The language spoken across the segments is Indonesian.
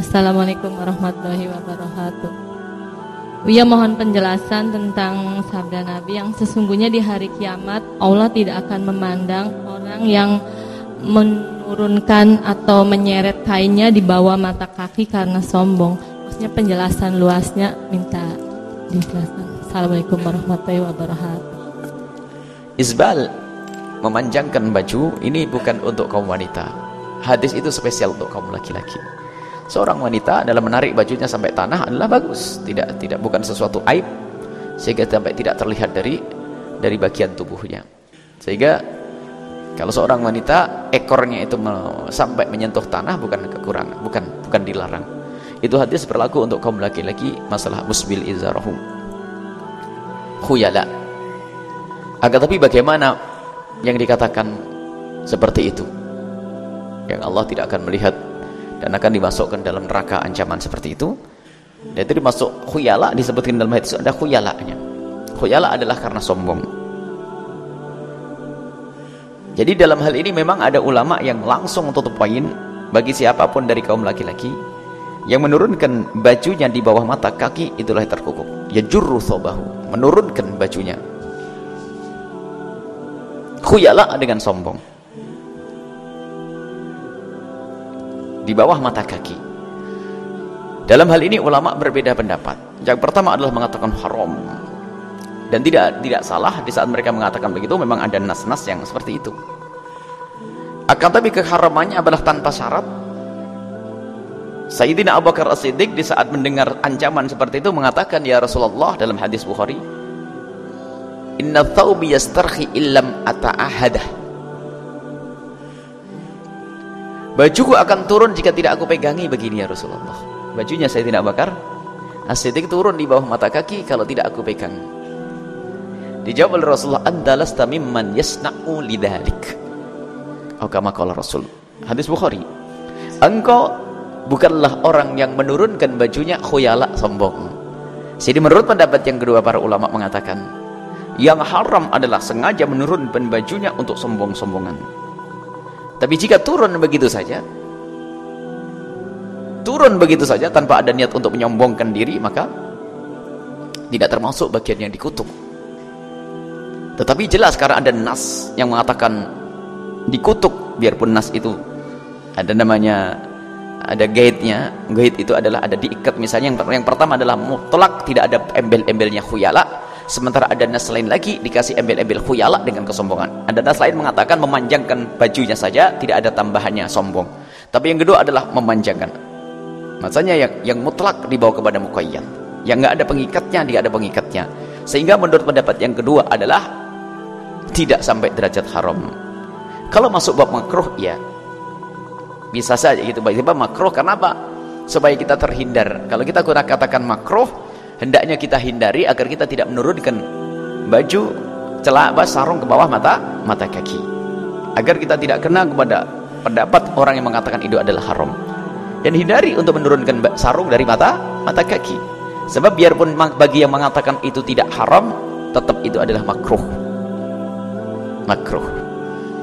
Assalamualaikum warahmatullahi wabarakatuh. Buya mohon penjelasan tentang sabda Nabi yang sesungguhnya di hari kiamat Allah tidak akan memandang orang yang menurunkan atau menyeret kainnya di bawah mata kaki karena sombong. Maksudnya penjelasan luasnya minta dijelaskan. Assalamualaikum warahmatullahi wabarakatuh. Isbal memanjangkan baju ini bukan untuk kaum wanita. Hadis itu spesial untuk kaum laki-laki seorang wanita dalam menarik bajunya sampai tanah adalah bagus. Tidak tidak bukan sesuatu aib sehingga sampai tidak terlihat dari dari bagian tubuhnya. Sehingga kalau seorang wanita ekornya itu sampai menyentuh tanah bukan kekurangan bukan bukan dilarang. Itu hadis berlaku untuk kaum laki-laki masalah musbil izarahum. Khuyala. Agar tapi bagaimana yang dikatakan seperti itu? Yang Allah tidak akan melihat dan akan dimasukkan dalam neraka ancaman seperti itu. Dan itu dimasuk khuyala disebutkan dalam hadis ada khuyalanya. Khuyala adalah karena sombong. Jadi dalam hal ini memang ada ulama yang langsung tutup poin bagi siapa pun dari kaum laki-laki yang menurunkan bajunya di bawah mata kaki itulah terkukuk ya jurru thobahu menurunkan bajunya. Khuyala dengan sombong di bawah mata kaki. Dalam hal ini ulama berbeda pendapat. Yang pertama adalah mengatakan haram. Dan tidak tidak salah di saat mereka mengatakan begitu memang ada nas-nas yang seperti itu. Akan tapi keharamannya adalah tanpa syarat. Sayyidina Abu Bakar As-Siddiq di saat mendengar ancaman seperti itu mengatakan ya Rasulullah dalam hadis Bukhari inna thawbi yastarhi illam ata'ahadah Bajuku akan turun jika tidak aku pegangi begini ya Rasulullah. Bajunya saya tidak bakar. as turun di bawah mata kaki kalau tidak aku pegang. Dijawab oleh Rasulullah, "Anta lasta mimman yasna'u lidzalik." Oh kama qala Rasul. Hadis Bukhari. Engkau bukanlah orang yang menurunkan bajunya khuyala sombong. Jadi menurut pendapat yang kedua para ulama mengatakan, yang haram adalah sengaja menurunkan bajunya untuk sombong-sombongan. Tapi jika turun begitu saja, turun begitu saja tanpa ada niat untuk menyombongkan diri, maka tidak termasuk bagian yang dikutuk. Tetapi jelas karena ada nas yang mengatakan dikutuk, biarpun nas itu ada namanya ada gaitnya. Gait itu adalah ada diikat. Misalnya yang, yang pertama adalah mutlak tidak ada embel-embelnya khuyala sementara ada nas lain lagi dikasih embel-embel khuyala dengan kesombongan. Ada nas lain mengatakan memanjangkan bajunya saja tidak ada tambahannya sombong. Tapi yang kedua adalah memanjangkan. Maksudnya yang yang mutlak dibawa kepada muqayyad. Yang enggak ada pengikatnya dia ada pengikatnya. Sehingga menurut pendapat yang kedua adalah tidak sampai derajat haram. Kalau masuk bab makruh ya. Bisa saja gitu. Baik makruh karena apa supaya kita terhindar. Kalau kita kurang katakan makruh hendaknya kita hindari agar kita tidak menurunkan baju celak sarung ke bawah mata mata kaki. Agar kita tidak kena kepada pendapat orang yang mengatakan itu adalah haram. Dan hindari untuk menurunkan sarung dari mata mata kaki. Sebab biarpun bagi yang mengatakan itu tidak haram tetap itu adalah makruh. Makruh.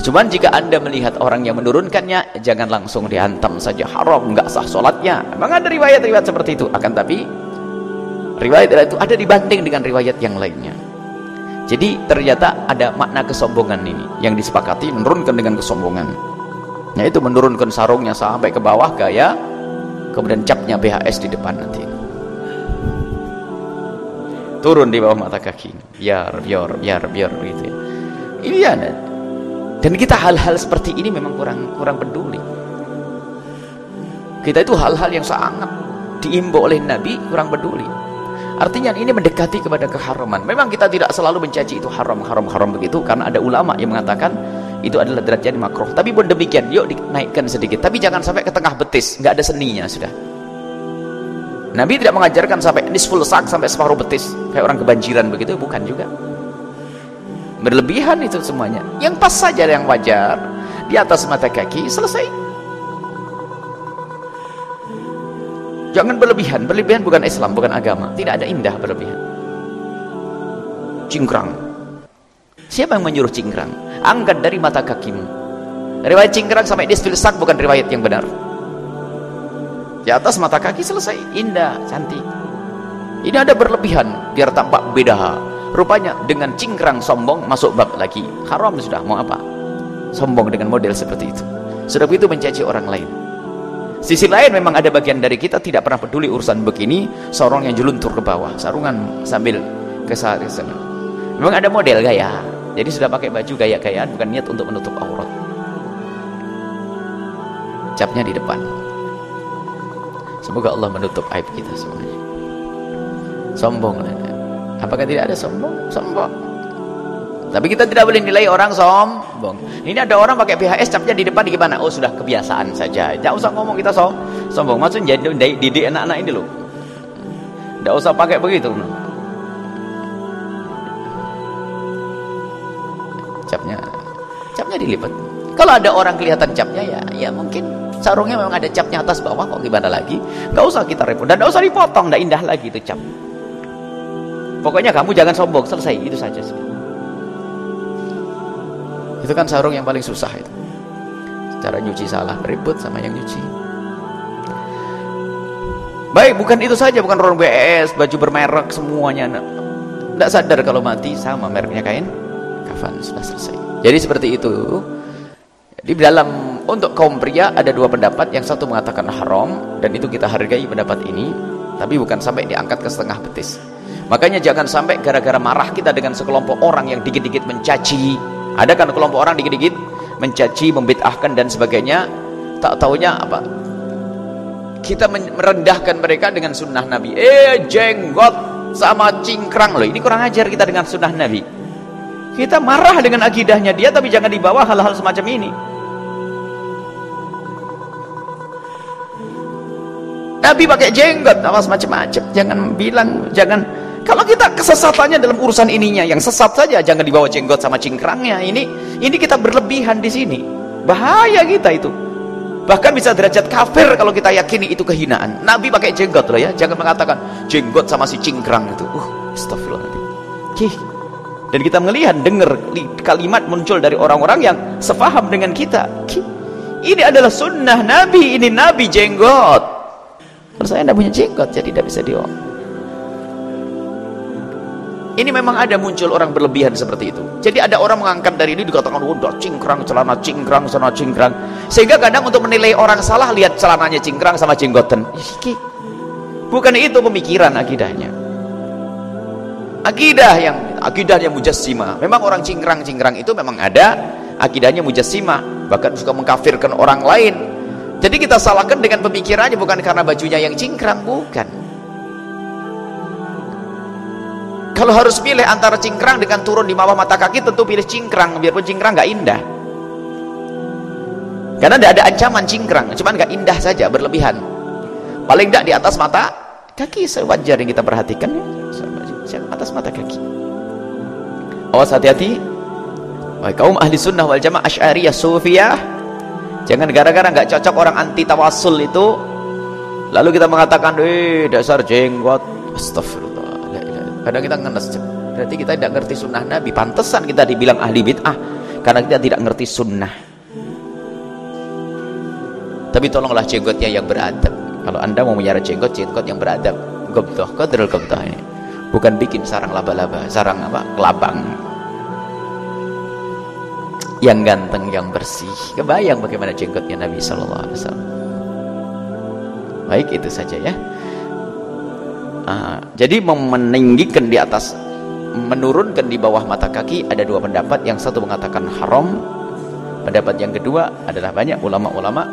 Cuman jika anda melihat orang yang menurunkannya jangan langsung dihantam saja. Haram nggak sah sholatnya. Memang ada riwayat-riwayat seperti itu. Akan tapi riwayat itu ada dibanding dengan riwayat yang lainnya. Jadi ternyata ada makna kesombongan ini yang disepakati menurunkan dengan kesombongan. Yaitu menurunkan sarungnya sampai ke bawah gaya kemudian capnya BHS di depan nanti. Turun di bawah mata kaki. Biar biar biar biar gitu ya. Ini ada dan kita hal-hal seperti ini memang kurang kurang peduli. Kita itu hal-hal yang sangat diimbau oleh Nabi kurang peduli Artinya ini mendekati kepada keharaman. Memang kita tidak selalu mencaci itu haram, haram, haram begitu karena ada ulama yang mengatakan itu adalah derajat makruh. Tapi pun demikian, yuk dinaikkan sedikit. Tapi jangan sampai ke tengah betis, nggak ada seninya sudah. Nabi tidak mengajarkan sampai nisful sak sampai separuh betis kayak orang kebanjiran begitu, bukan juga. Berlebihan itu semuanya. Yang pas saja yang wajar di atas mata kaki selesai. Jangan berlebihan. Berlebihan bukan Islam, bukan agama. Tidak ada indah berlebihan. Cingkrang. Siapa yang menyuruh cingkrang? Angkat dari mata kakimu. Riwayat cingkrang sampai disfilsak bukan riwayat yang benar. di atas mata kaki selesai indah cantik ini ada berlebihan biar tampak beda rupanya dengan cingkrang sombong masuk bab lagi haram sudah mau apa sombong dengan model seperti itu sudah begitu mencaci orang lain sisi lain memang ada bagian dari kita tidak pernah peduli urusan begini seorang yang jeluntur ke bawah sarungan sambil ke sana memang ada model gaya. Jadi sudah pakai baju gaya-gayaan bukan niat untuk menutup aurat. Capnya di depan. Semoga Allah menutup aib kita semuanya. Sombong apakah tidak ada sombong? Sombong. Tapi kita tidak boleh nilai orang sombong. Ini ada orang pakai PHS capnya di depan gimana? Oh sudah kebiasaan saja. Tidak usah ngomong kita som sombong. Maksudnya didik anak-anak ini loh. Tidak usah pakai begitu. Capnya, capnya dilipat. Kalau ada orang kelihatan capnya ya, ya mungkin sarungnya memang ada capnya atas bawah kok gimana lagi? Gak usah kita repot dan gak usah dipotong, tidak indah lagi itu cap. Pokoknya kamu jangan sombong, selesai itu saja. Itu kan sarung yang paling susah itu. Cara nyuci salah, ribut sama yang nyuci. Baik, bukan itu saja, bukan orang BS, baju bermerek semuanya. Tidak sadar kalau mati sama mereknya kain kafan sudah selesai. Jadi seperti itu. Di dalam untuk kaum pria ada dua pendapat, yang satu mengatakan haram dan itu kita hargai pendapat ini, tapi bukan sampai diangkat ke setengah betis. Makanya jangan sampai gara-gara marah kita dengan sekelompok orang yang dikit-dikit mencaci ada kan kelompok orang dikit-dikit mencaci, membid'ahkan dan sebagainya. Tak taunya apa? Kita merendahkan mereka dengan sunnah Nabi. Eh jenggot sama cingkrang loh. Ini kurang ajar kita dengan sunnah Nabi. Kita marah dengan akidahnya dia tapi jangan dibawa hal-hal semacam ini. Nabi pakai jenggot, awas macam-macam. Jangan bilang, jangan kalau kita kesesatannya dalam urusan ininya, yang sesat saja jangan dibawa jenggot sama cingkrangnya. Ini ini kita berlebihan di sini. Bahaya kita itu. Bahkan bisa derajat kafir kalau kita yakini itu kehinaan. Nabi pakai jenggot loh ya, jangan mengatakan jenggot sama si cingkrang itu. Uh, astagfirullahaladzim. Kih. Dan kita melihat, dengar kalimat muncul dari orang-orang yang sefaham dengan kita. Kih. Ini adalah sunnah Nabi, ini Nabi jenggot. Kalau saya tidak punya jenggot, jadi tidak bisa diomong. Ini memang ada muncul orang berlebihan seperti itu. Jadi ada orang mengangkat dari ini dikatakan udah cingkrang celana cingkrang celana cingkrang. Sehingga kadang untuk menilai orang salah lihat celananya cingkrang sama jenggoten. Bukan itu pemikiran akidahnya. Akidah yang akidah yang mujassima. Memang orang cingkrang-cingkrang itu memang ada akidahnya mujassima, bahkan suka mengkafirkan orang lain. Jadi kita salahkan dengan pemikirannya bukan karena bajunya yang cingkrang, bukan. Kalau harus pilih antara cingkrang dengan turun di bawah mata kaki tentu pilih cingkrang biarpun cingkrang nggak indah. Karena tidak ada ancaman cingkrang, cuman nggak indah saja berlebihan. Paling tidak di atas mata kaki sewajar yang kita perhatikan ya. atas mata kaki. Awas hati-hati. Wahai kaum ahli sunnah wal jamaah asy'ariyah sufiyah jangan gara-gara nggak cocok orang anti tawasul itu lalu kita mengatakan eh dasar jenggot astagfirullah kadang kita ngenes berarti kita tidak ngerti sunnah Nabi. Pantesan kita dibilang ahli bid'ah karena kita tidak ngerti sunnah. Tapi tolonglah jenggotnya yang beradab. Kalau anda mau menyara jenggot jenggot yang beradab. Gobtoh kodrol gobtoh ini. Bukan bikin sarang laba-laba sarang apa? Kelabang. Yang ganteng yang bersih. Kebayang bagaimana jenggotnya Nabi Wasallam. Baik itu saja ya Ah, jadi meninggikan di atas menurunkan di bawah mata kaki ada dua pendapat. Yang satu mengatakan haram pendapat yang kedua adalah banyak ulama-ulama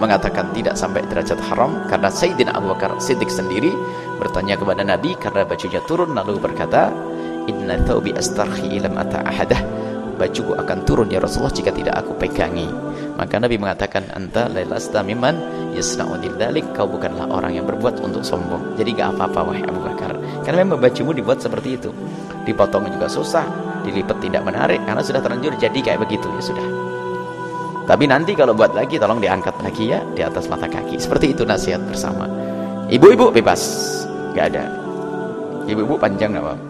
mengatakan tidak sampai derajat haram. Karena Sayyidina Abu Bakar Siddiq sendiri bertanya kepada Nabi karena bajunya turun lalu berkata inna thawbi astarhi ilam ata ahadah bajuku akan turun ya Rasulullah jika tidak aku pegangi. Maka Nabi mengatakan anta lailasta mimman yasna'u dzalik kau bukanlah orang yang berbuat untuk sombong. Jadi gak apa-apa wahai Abu Bakar. Karena memang bajumu dibuat seperti itu. Dipotong juga susah dilipat tidak menarik karena sudah terlanjur jadi kayak begitu ya sudah. Tapi nanti kalau buat lagi tolong diangkat lagi ya di atas mata kaki. Seperti itu nasihat bersama. Ibu-ibu bebas. Gak ada. Ibu-ibu panjang gak apa